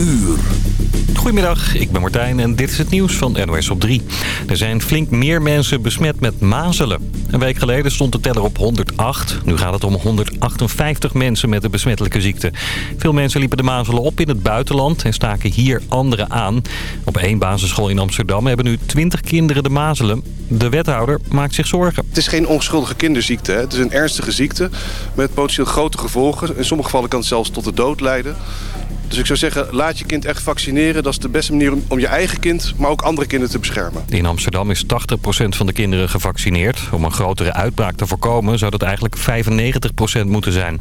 uur. Goedemiddag, ik ben Martijn en dit is het nieuws van NOS op 3. Er zijn flink meer mensen besmet met mazelen. Een week geleden stond de teller op 108. Nu gaat het om 158 mensen met de besmettelijke ziekte. Veel mensen liepen de mazelen op in het buitenland en staken hier anderen aan. Op één basisschool in Amsterdam hebben nu 20 kinderen de mazelen. De wethouder maakt zich zorgen. Het is geen onschuldige kinderziekte. Hè. Het is een ernstige ziekte met potentieel grote gevolgen. In sommige gevallen kan het zelfs tot de dood leiden. Dus ik zou zeggen, laat je kind echt vaccineren. Dat is de beste manier om, je eigen kind, maar ook andere kinderen te beschermen. In Amsterdam is 80% van de kinderen gevaccineerd. Om een grotere uitbraak te voorkomen zou dat eigenlijk 95% moeten zijn.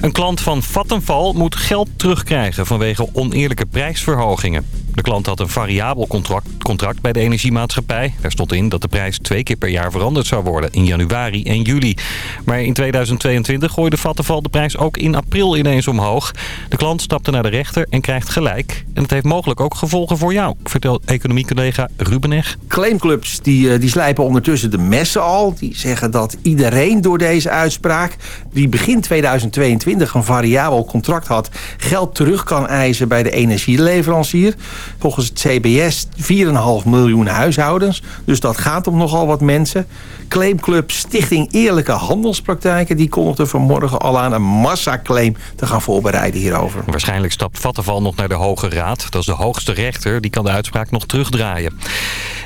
Een klant van Vattenfall moet geld terugkrijgen vanwege oneerlijke prijsverhogingen. De klant had een variabel contract, contract bij de energiemaatschappij. Daar stond in dat de prijs twee keer per jaar veranderd zou worden in januari en juli. Maar in 2022 gooide Vattenfall de prijs ook in april ineens omhoog. De klant stapte naar de rechter en krijgt gelijk. En het heeft mogelijk ook gevolgen voor jou, vertelt economiecollega Rubeneg. Claimclubs die, eh, die slijpen ondertussen de messen al. Die zeggen dat iedereen door deze uitspraak... die begin 2022 een variabel contract had... geld terug kan eisen bij de energieleverancier. Volgens het CBS 4,5 miljoen huishoudens. Dus dat gaat om nogal wat mensen. Claimclub Stichting Eerlijke Handelspraktijken... die kondigde vanmorgen al aan een massaclaim te gaan voorbereiden hierover. Waarschijnlijk stapt Vattenval nog naar de Hoge Raad. Dat is de hoogste rechter. Die kan de uitspraak nog terugdraaien.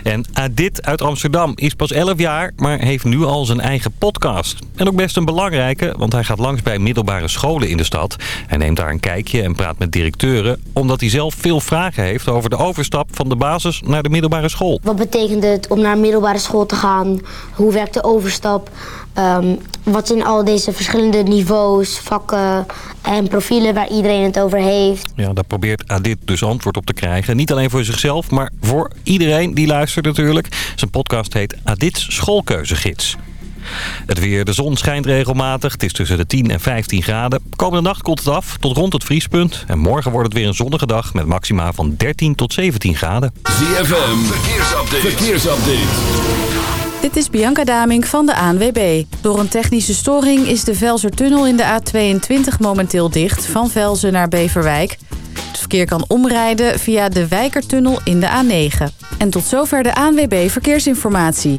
En Adit uit Amsterdam is pas 11 jaar, maar heeft nu al zijn eigen podcast. En ook best een belangrijke, want hij gaat langs bij middelbare scholen in de stad. Hij neemt daar een kijkje en praat met directeuren... omdat hij zelf veel vragen heeft over de overstap van de basis naar de middelbare school. Wat betekent het om naar middelbare school te gaan? Hoe werkt de overstap? Ehm, wat zijn al deze verschillende niveaus, vakken en profielen waar iedereen het over heeft? Ja, daar probeert Adit dus antwoord op te krijgen. Niet alleen voor zichzelf, maar voor iedereen die luistert natuurlijk. Zijn podcast heet Adits Schoolkeuzegids. Het weer, de zon schijnt regelmatig. Het is tussen de 10 en 15 graden. Komende nacht koelt het af tot rond het vriespunt. En morgen wordt het weer een zonnige dag met maxima van 13 tot 17 graden. ZFM, verkeersupdate. verkeersupdate. Dit is Bianca Daming van de ANWB. Door een technische storing is de Velsertunnel in de A22 momenteel dicht... van Velzen naar Beverwijk. Het verkeer kan omrijden via de Wijkertunnel in de A9. En tot zover de ANWB Verkeersinformatie.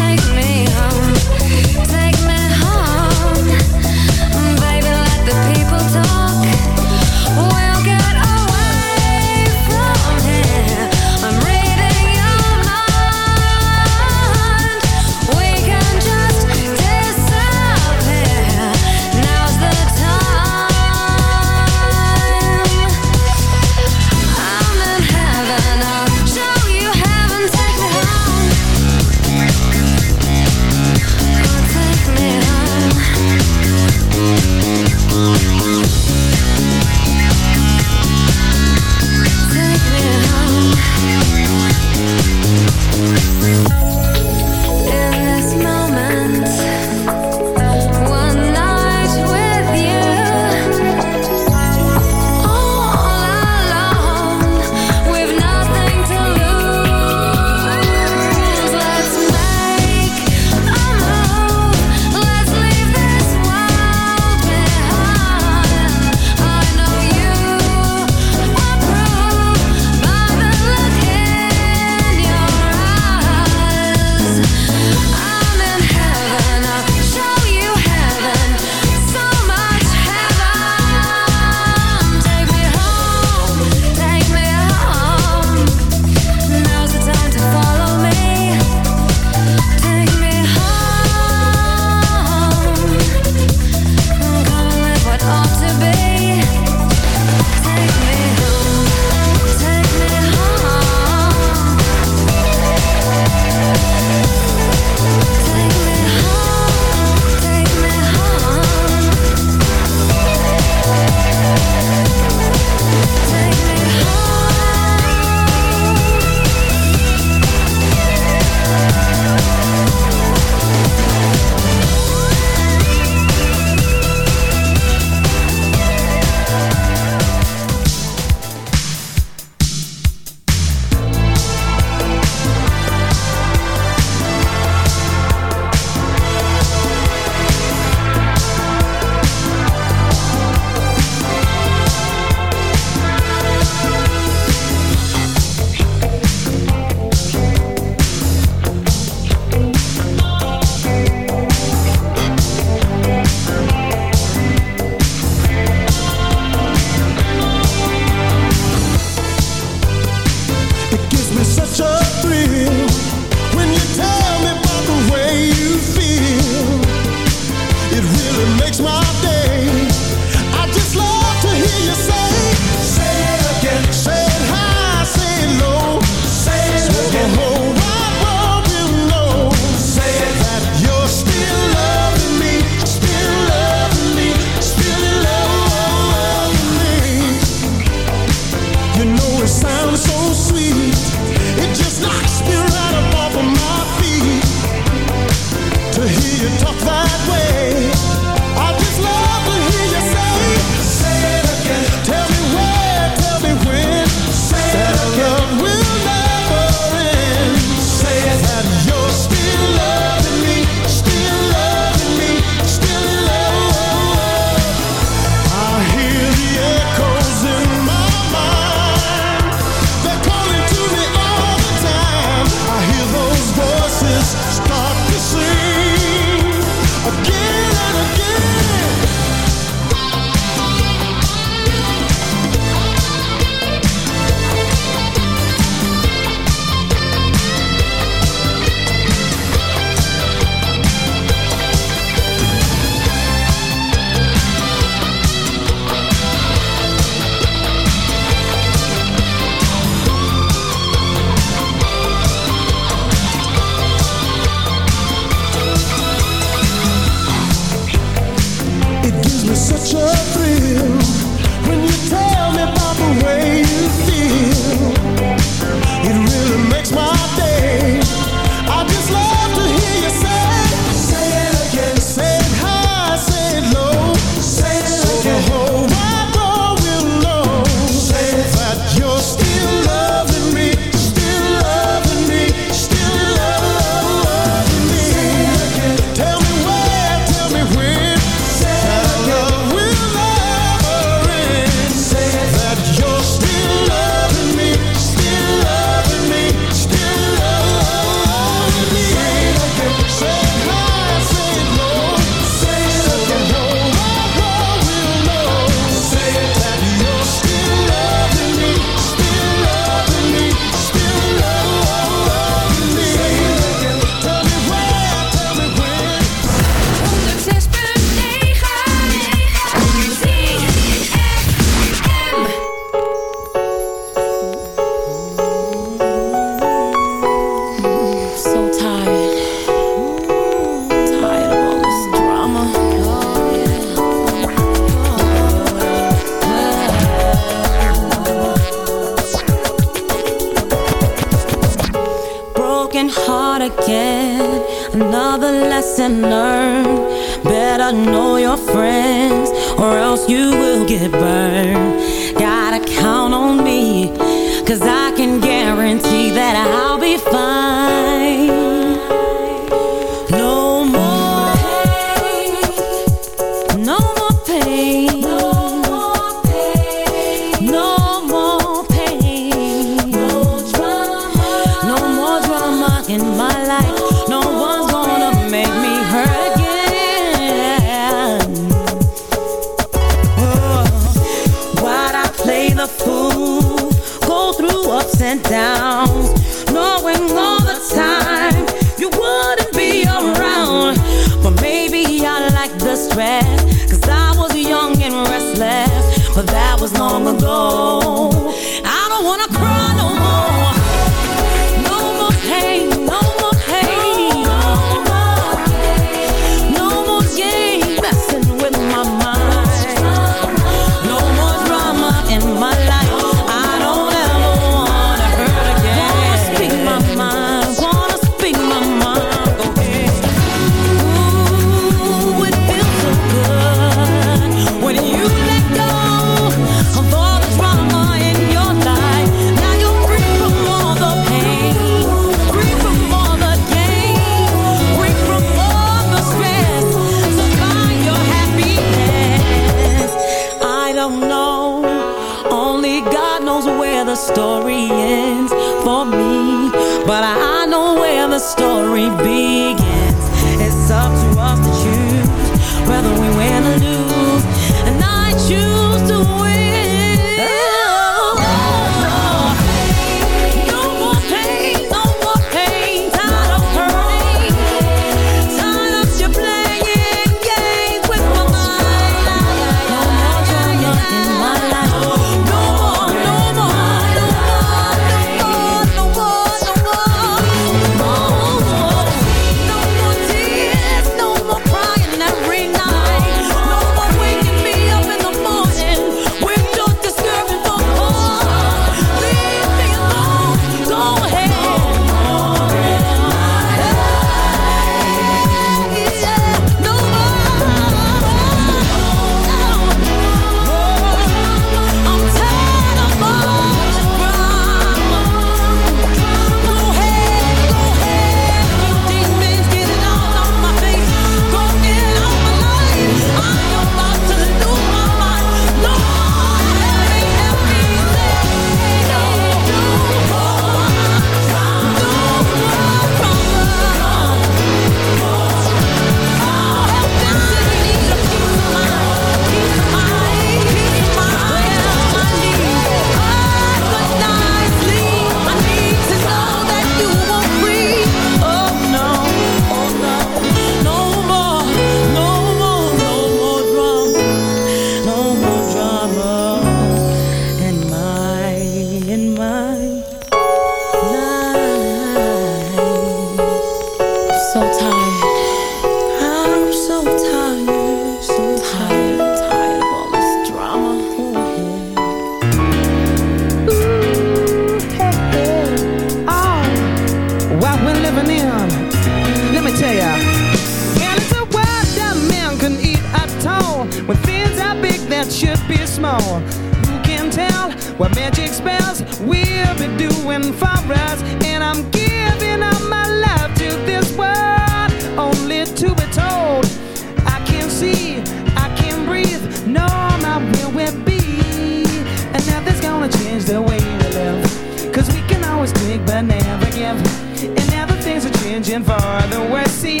the way we live. Cause we can always take but never give. And now that things are changing for the worse. See.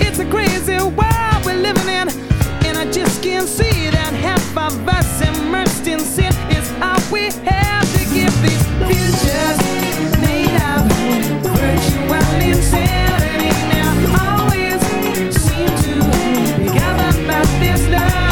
It's a crazy world we're living in. And I just can't see that half of us immersed in sin is all we have to give these futures made of virtual insanity. Now always seem to be governed by this love.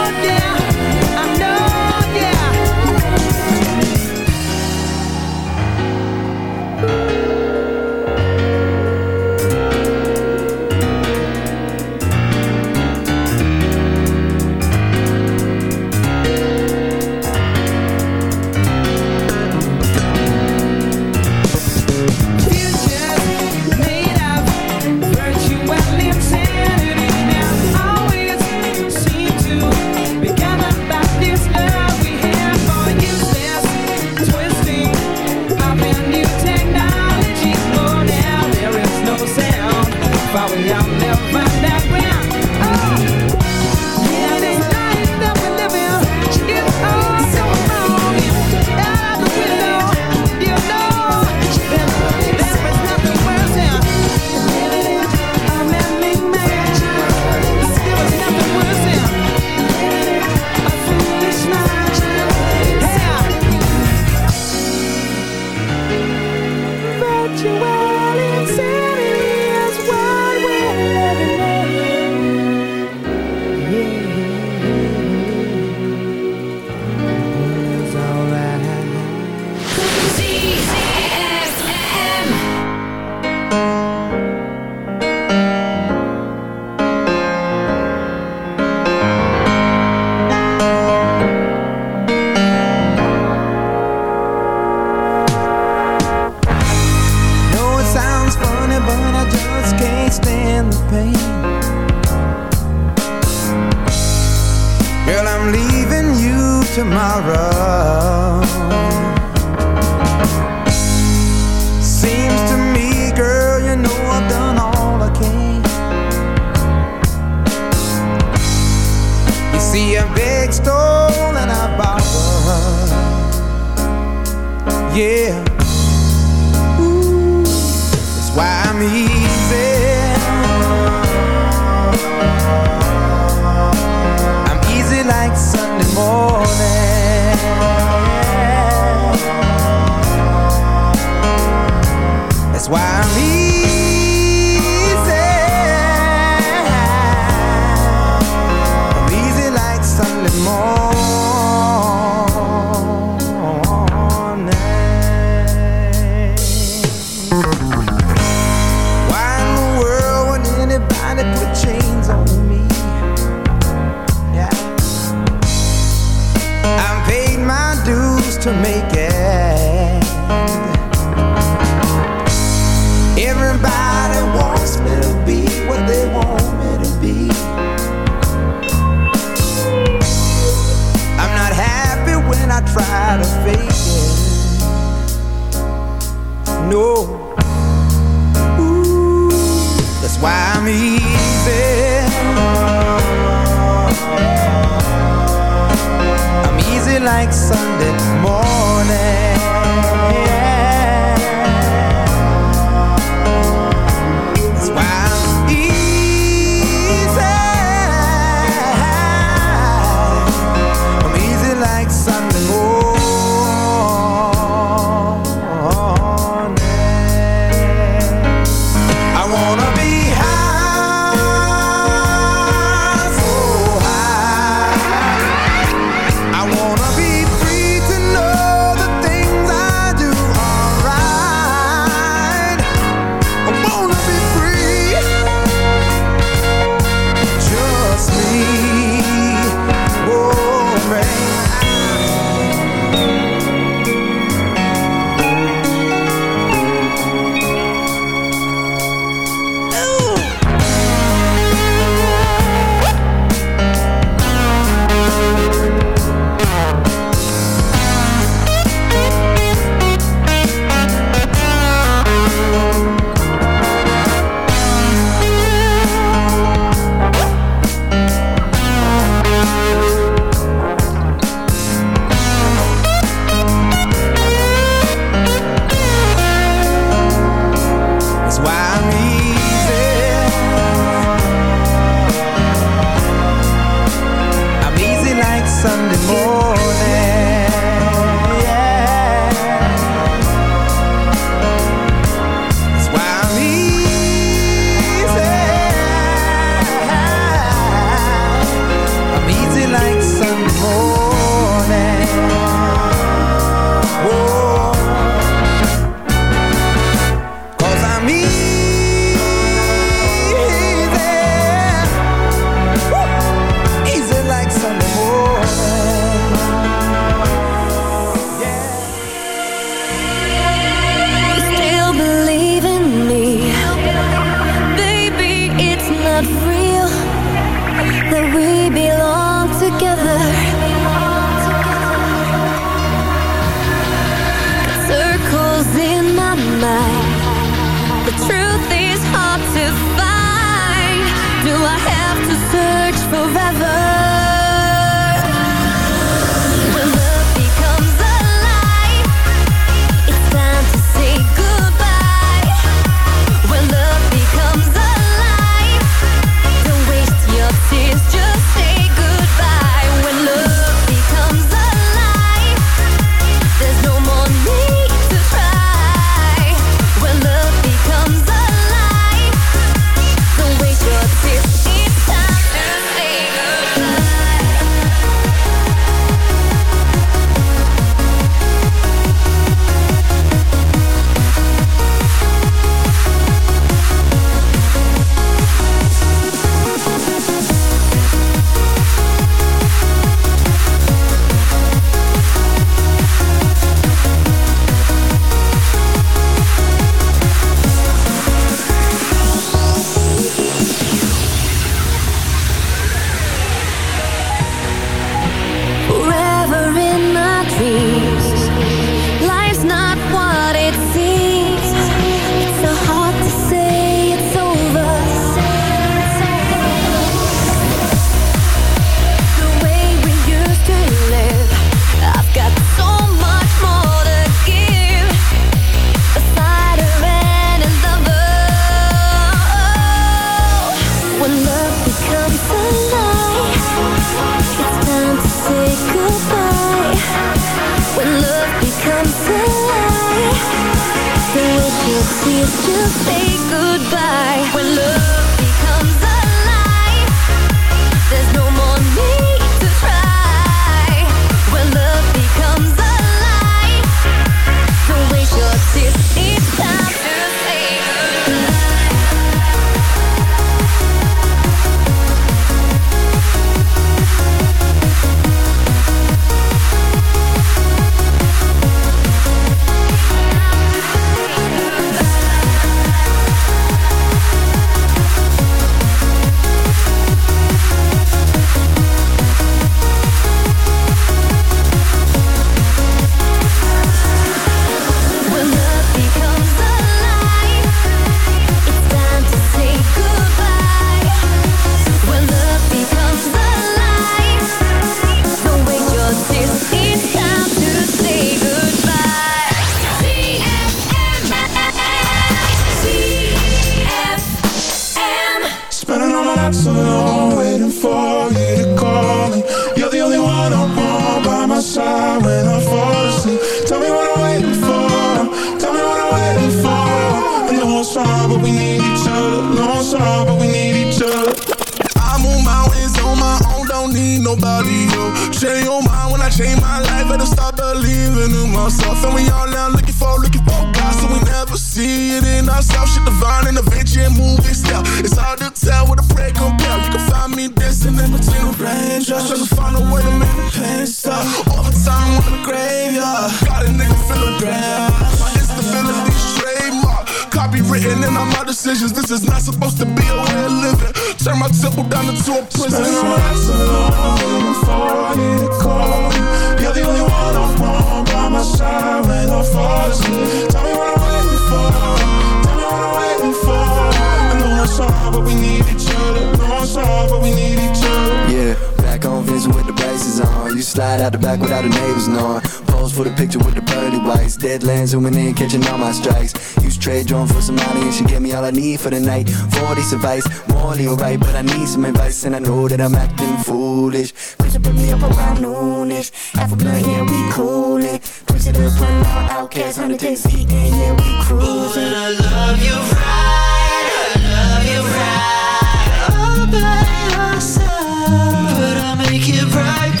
Slide out the back without the neighbors knowing. Pose for the picture with the pearly whites. Deadlands zooming in, catching all my strikes. Use trade drone for some money and she gave me all I need for the night. 40's advice, morally alright, but I need some advice and I know that I'm acting foolish. Chris put me up around noonish. Half a blunt, yeah, we coolin'. Push it up, run out, outcasts. 100 days, eating, yeah, we cruising. Ooh, and I love you right, I love you right. All by myself, but I'll make it right.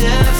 different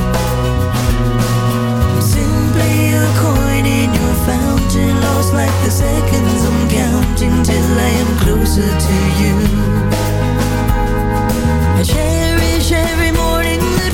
your Lost the seconds. I counting Till I am closer to you. I cherish every morning that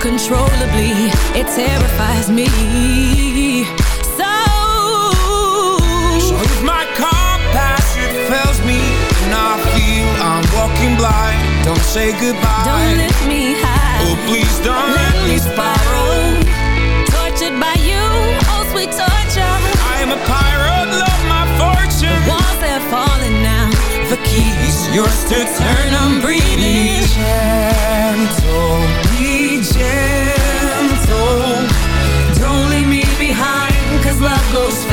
uncontrollably. It terrifies me. So So if my compass, it fails me And I feel I'm walking blind Don't say goodbye. Don't lift me high Oh, please don't let, let me spiral. Tortured by you, oh sweet torture. I am a pirate, love my fortune. The walls have fallen now. The key is yours to turn, I'm breathing. Gentle. love goes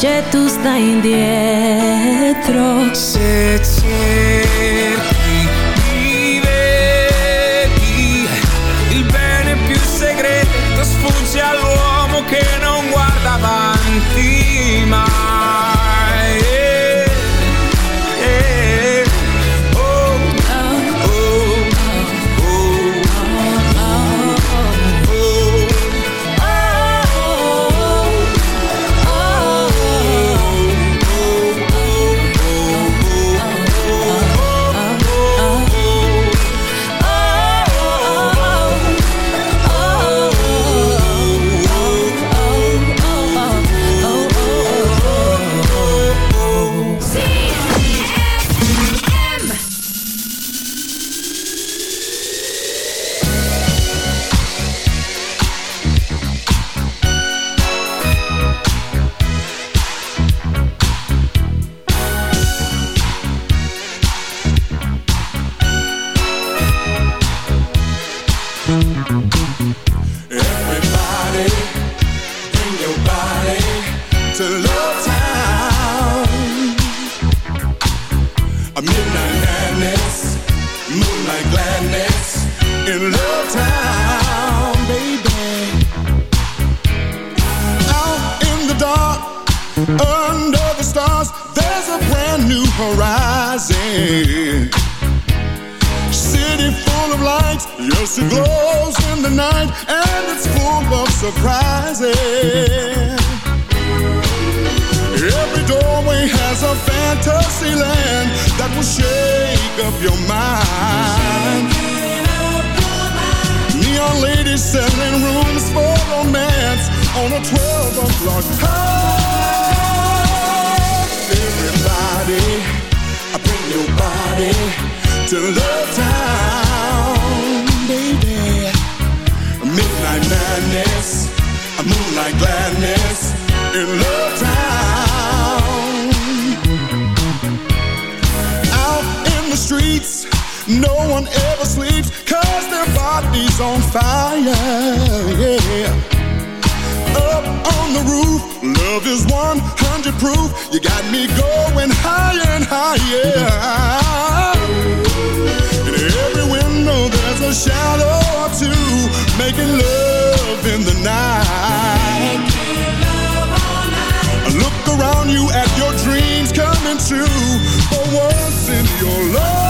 che tu stai indietro. Se c'era streets. No one ever sleeps Cause their body's on fire Yeah. Up on the roof Love is 100 proof. You got me going higher and higher. In every window there's a shadow or two. Making love in the night. Look around you at your dreams coming true. For once in your life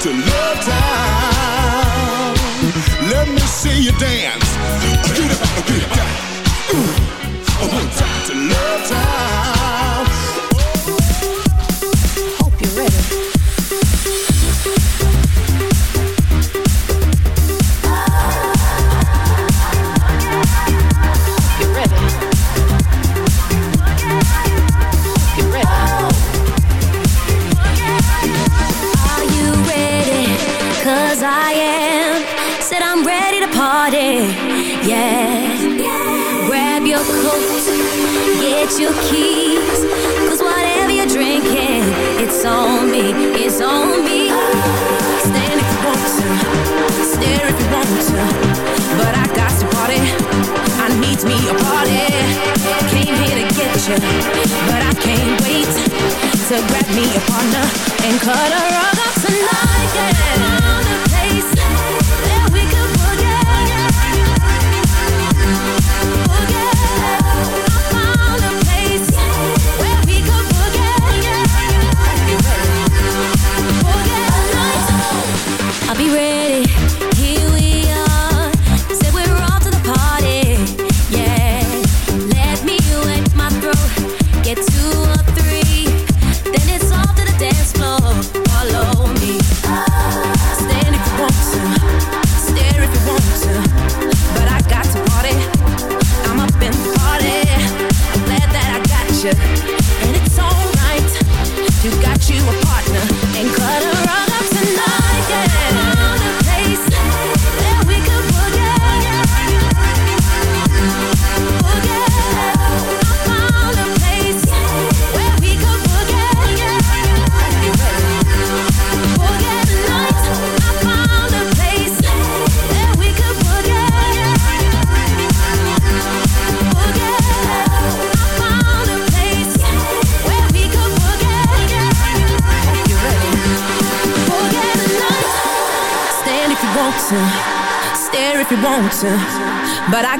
To Love Town. Let me see you dance. Get up, get down. Ooh. One time to Love Town. To grab me a partner and cut a rug up tonight. Yeah.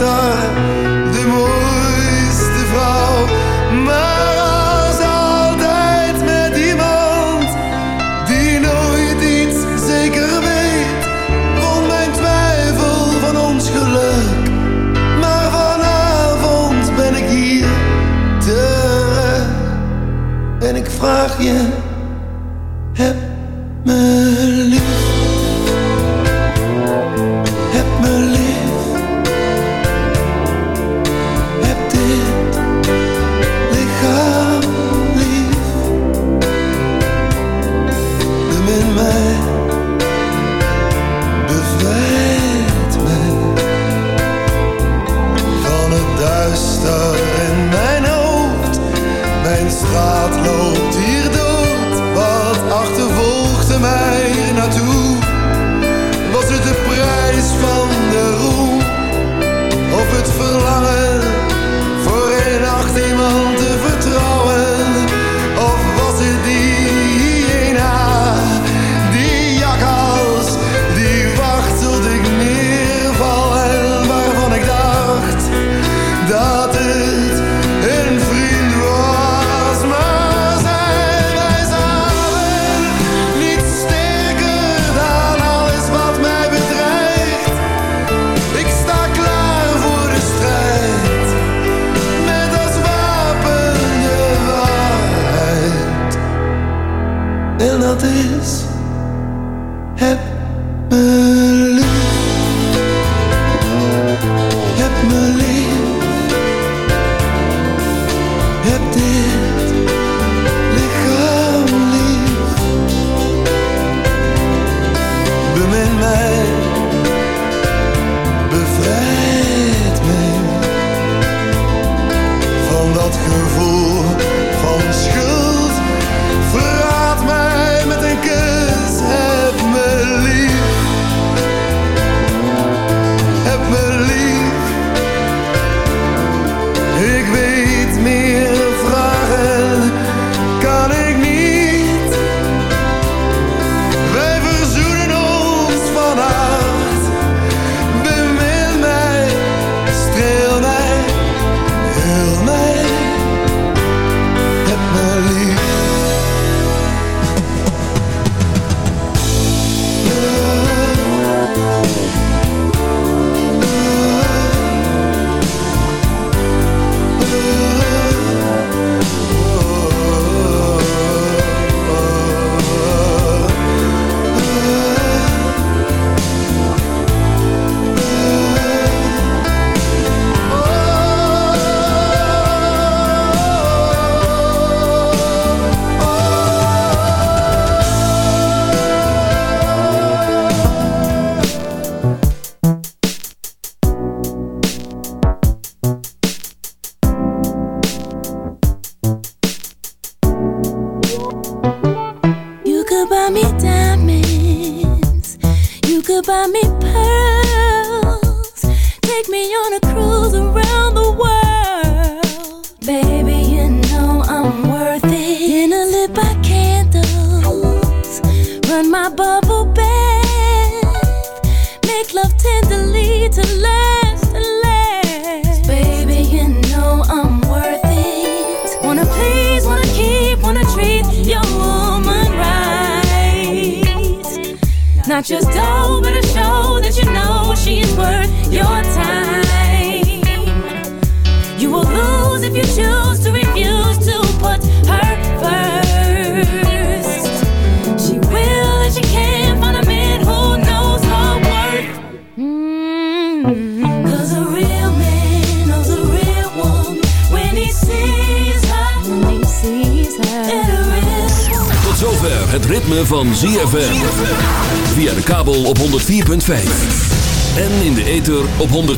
De mooiste vrouw, maar als altijd met iemand die nooit iets zeker weet, vond mijn twijfel van ons geluk. Maar vanavond ben ik hier terug en ik vraag je.